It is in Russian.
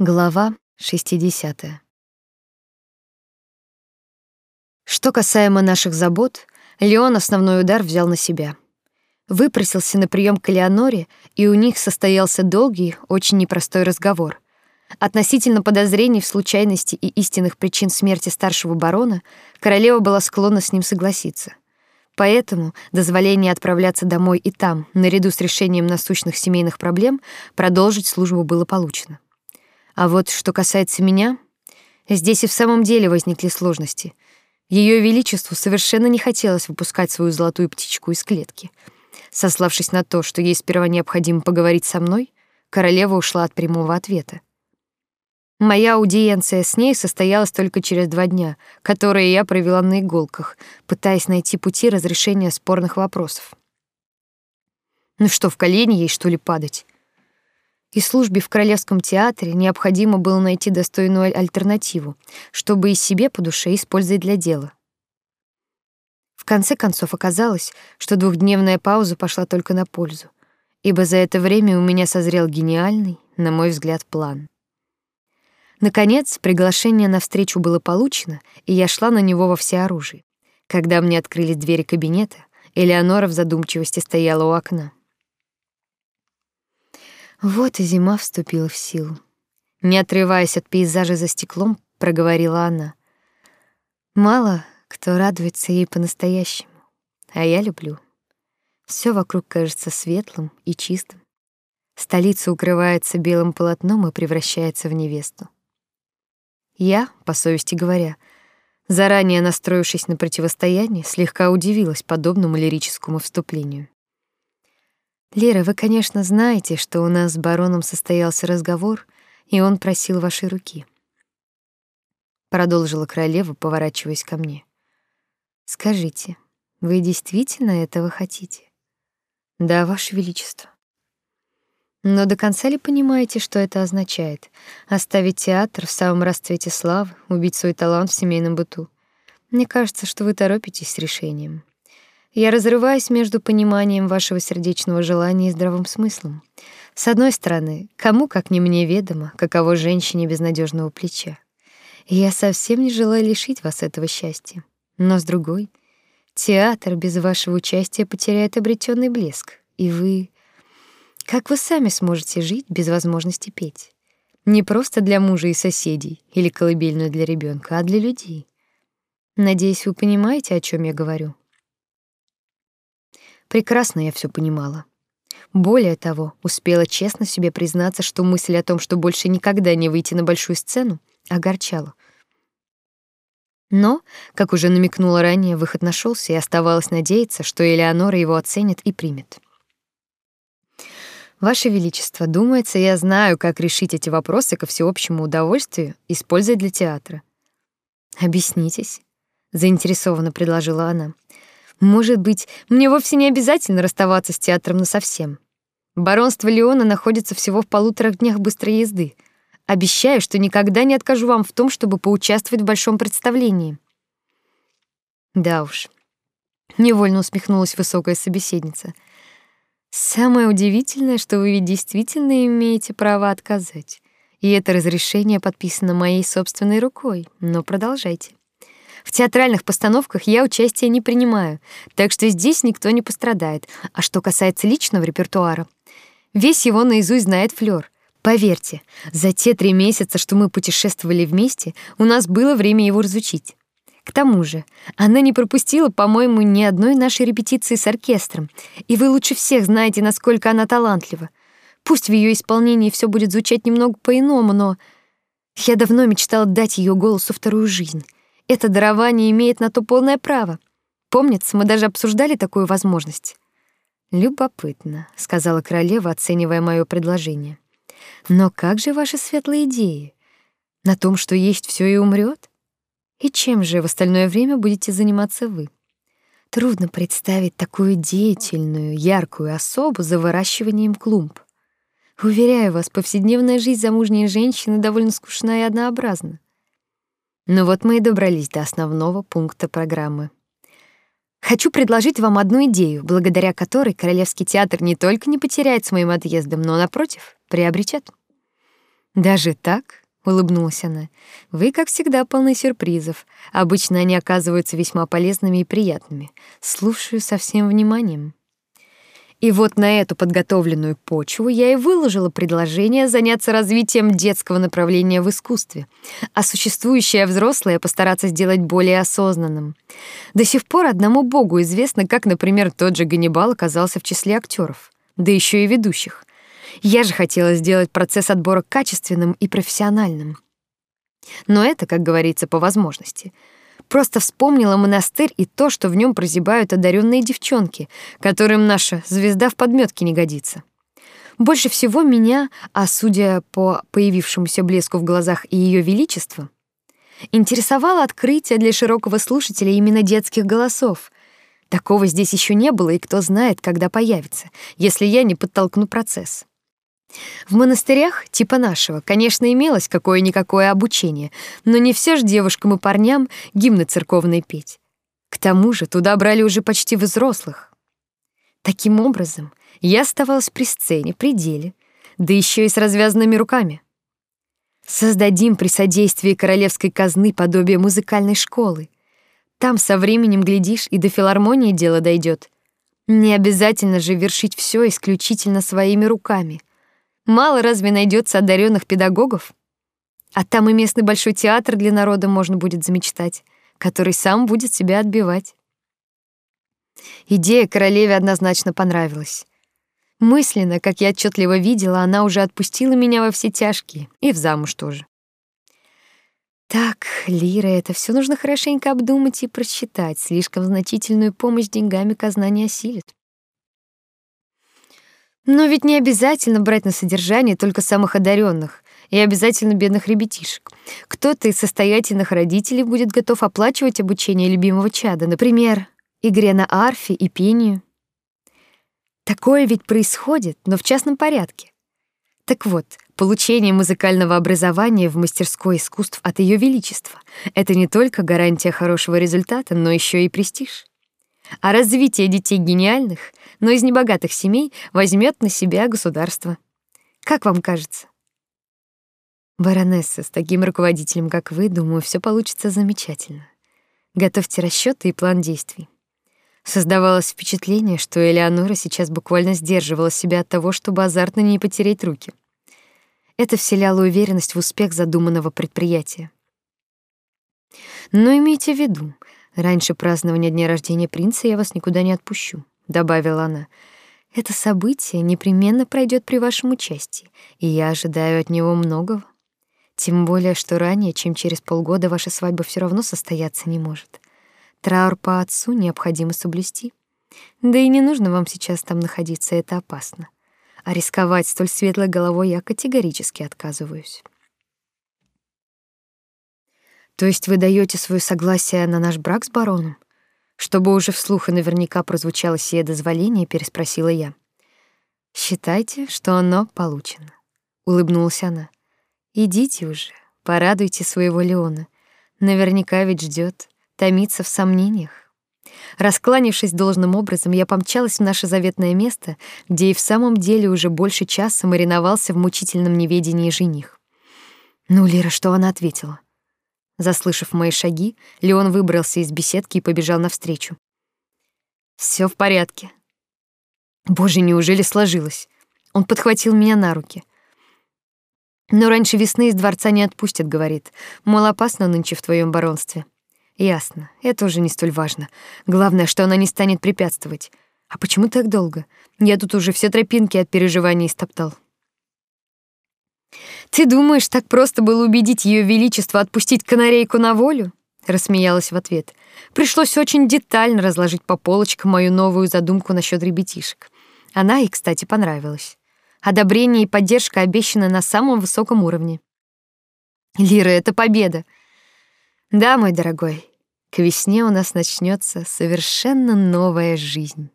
Глава 60. Что касаемо наших забот, Леон основной удар взял на себя. Выпросился на прием к Леоноре, и у них состоялся долгий, очень непростой разговор. Относительно подозрений в случайности и истинных причин смерти старшего барона, королева была склонна с ним согласиться. Поэтому дозволение отправляться домой и там, наряду с решением насущных семейных проблем, продолжить службу было получено. А вот что касается меня, здесь и в самом деле возникли сложности. Ее величеству совершенно не хотелось выпускать свою золотую птичку из клетки. Сославшись на то, что ей сперва необходимо поговорить со мной, королева ушла от прямого ответа. Моя аудиенция с ней состоялась только через два дня, которые я провела на иголках, пытаясь найти пути разрешения спорных вопросов. Ну что, в колени ей что ли падать? И службе в Королевском театре необходимо было найти достойную альтернативу, чтобы и себе по душе использовать для дела. В конце концов оказалось, что двухдневная пауза пошла только на пользу, ибо за это время у меня созрел гениальный, на мой взгляд, план. Наконец, приглашение на встречу было получено, и я шла на него во всеоружии. Когда мне открылись двери кабинета, Элеонора в задумчивости стояла у окна. Вот и зима вступила в силу. Не отрываясь от пейзажа за стеклом, проговорила она. Мало кто радуется ей по-настоящему, а я люблю. Все вокруг кажется светлым и чистым. Столица укрывается белым полотном и превращается в невесту. Я, по совести говоря, заранее настроившись на противостояние, слегка удивилась подобному лирическому вступлению. Лера, вы, конечно, знаете, что у нас с бароном состоялся разговор, и он просил вашей руки. Продолжила королева, поворачиваясь ко мне. Скажите, вы действительно этого хотите? Да, ваше величество. Но до конца ли понимаете, что это означает? Оставить театр в самом расцвете славы, убить свой талант в семейном быту? Мне кажется, что вы торопитесь с решением. Я разрываюсь между пониманием вашего сердечного желания и здравым смыслом. С одной стороны, кому, как не мне, ведомо, каково женщине безнадежного плеча. Я совсем не желаю лишить вас этого счастья. Но с другой, театр без вашего участия потеряет обретенный блеск, и вы... Как вы сами сможете жить без возможности петь? Не просто для мужа и соседей или колыбельную для ребенка, а для людей. Надеюсь, вы понимаете, о чем я говорю. Прекрасно я все понимала. Более того, успела честно себе признаться, что мысль о том, что больше никогда не выйти на большую сцену, огорчала. Но, как уже намекнула ранее, выход нашелся, и оставалось надеяться, что Элеонора его оценит и примет. Ваше величество, думается, я знаю, как решить эти вопросы ко всеобщему удовольствию, используя для театра. Объяснитесь, заинтересованно предложила она. Может быть, мне вовсе не обязательно расставаться с театром насовсем. Баронство Леона находится всего в полутора днях быстрой езды. Обещаю, что никогда не откажу вам в том, чтобы поучаствовать в большом представлении. Да уж. Невольно усмехнулась высокая собеседница. Самое удивительное, что вы ведь действительно имеете право отказать. И это разрешение подписано моей собственной рукой. Но продолжайте. В театральных постановках я участия не принимаю, так что здесь никто не пострадает. А что касается личного репертуара, весь его наизусть знает Флёр. Поверьте, за те три месяца, что мы путешествовали вместе, у нас было время его разучить. К тому же, она не пропустила, по-моему, ни одной нашей репетиции с оркестром, и вы лучше всех знаете, насколько она талантлива. Пусть в ее исполнении все будет звучать немного по-иному, но я давно мечтала дать ее голосу вторую жизнь. Это дарование имеет на то полное право. Помнится, мы даже обсуждали такую возможность. Любопытно, сказала королева, оценивая моё предложение. Но как же ваши светлые идеи? На том, что есть всё и умрёт? И чем же в остальное время будете заниматься вы? Трудно представить такую деятельную, яркую особу за выращиванием клумб. Уверяю вас, повседневная жизнь замужней женщины довольно скучна и однообразна. Ну вот мы и добрались до основного пункта программы. Хочу предложить вам одну идею, благодаря которой Королевский театр не только не потеряет с моим отъездом, но напротив, приобретет. Даже так? улыбнулась она. Вы, как всегда, полны сюрпризов. Обычно они оказываются весьма полезными и приятными. Слушаю со всем вниманием. И вот на эту подготовленную почву я и выложила предложение заняться развитием детского направления в искусстве, а существующее взрослое постараться сделать более осознанным. До сих пор одному богу известно, как, например, тот же Ганнибал оказался в числе актеров, да еще и ведущих. Я же хотела сделать процесс отбора качественным и профессиональным. Но это, как говорится, по возможности — Просто вспомнила монастырь и то, что в нем прозябают одаренные девчонки, которым наша звезда в подметке не годится. Больше всего меня, а судя по появившемуся блеску в глазах и ее величества, интересовало открытие для широкого слушателя именно детских голосов. Такого здесь еще не было, и кто знает, когда появится, если я не подтолкну процесс. В монастырях, типа нашего, конечно, имелось какое-никакое обучение, но не все ж девушкам и парням гимны церковные петь. К тому же туда брали уже почти взрослых. Таким образом, я оставалась при сцене, при деле, да еще и с развязанными руками. Создадим при содействии королевской казны подобие музыкальной школы. Там со временем, глядишь, и до филармонии дело дойдет. Не обязательно же вершить все исключительно своими руками — Мало разве найдется одаренных педагогов? А там и местный большой театр для народа можно будет замечтать, который сам будет себя отбивать. Идея королеве однозначно понравилась. Мысленно, как я отчетливо видела, она уже отпустила меня во все тяжкие, и в замуж тоже. Так, Лира, это все нужно хорошенько обдумать и просчитать. Слишком значительную помощь деньгами казна не осилит. Но ведь не обязательно брать на содержание только самых одаренных и обязательно бедных ребятишек. Кто-то из состоятельных родителей будет готов оплачивать обучение любимого чада, например, игре на арфе и пению. Такое ведь происходит, но в частном порядке. Так вот, получение музыкального образования в мастерской искусств от Ее Величества — это не только гарантия хорошего результата, но еще и престиж. А развитие детей гениальных, но из небогатых семей возьмет на себя государство. Как вам кажется? Баронесса, с таким руководителем, как вы, думаю, все получится замечательно. Готовьте расчеты и план действий. Создавалось впечатление, что Элеонора сейчас буквально сдерживала себя от того, чтобы азартно не потерять руки. Это вселяло уверенность в успех задуманного предприятия. Но имейте в виду, Раньше празднования дня рождения принца я вас никуда не отпущу, добавила она. Это событие непременно пройдет при вашем участии, и я ожидаю от него многого. Тем более, что ранее, чем через полгода ваша свадьба все равно состояться не может. Траур по отцу необходимо соблюсти. Да и не нужно вам сейчас там находиться, это опасно. А рисковать столь светлой головой я категорически отказываюсь. То есть вы даете свое согласие на наш брак с бароном? Чтобы уже вслух и наверняка прозвучало сие дозволение, переспросила я. Считайте, что оно получено, улыбнулась она. Идите уже, порадуйте своего Леона. Наверняка ведь ждет, томится в сомнениях. Раскланившись должным образом, я помчалась в наше заветное место, где и в самом деле уже больше часа мариновался в мучительном неведении жених. Ну, Лера, что она ответила? Заслышав мои шаги, Леон выбрался из беседки и побежал навстречу. Все в порядке. Боже, неужели сложилось? Он подхватил меня на руки. Но раньше весны из дворца не отпустят, говорит. Мол, опасно нынче в твоем баронстве. Ясно, это уже не столь важно. Главное, что она не станет препятствовать. А почему так долго? Я тут уже все тропинки от переживаний истоптал. Ты думаешь, так просто было убедить ее величество отпустить канарейку на волю? рассмеялась в ответ. Пришлось очень детально разложить по полочкам мою новую задумку насчет ребятишек. Она ей, кстати, понравилась. Одобрение и поддержка обещаны на самом высоком уровне. Лира, это победа. Да, мой дорогой, к весне у нас начнется совершенно новая жизнь.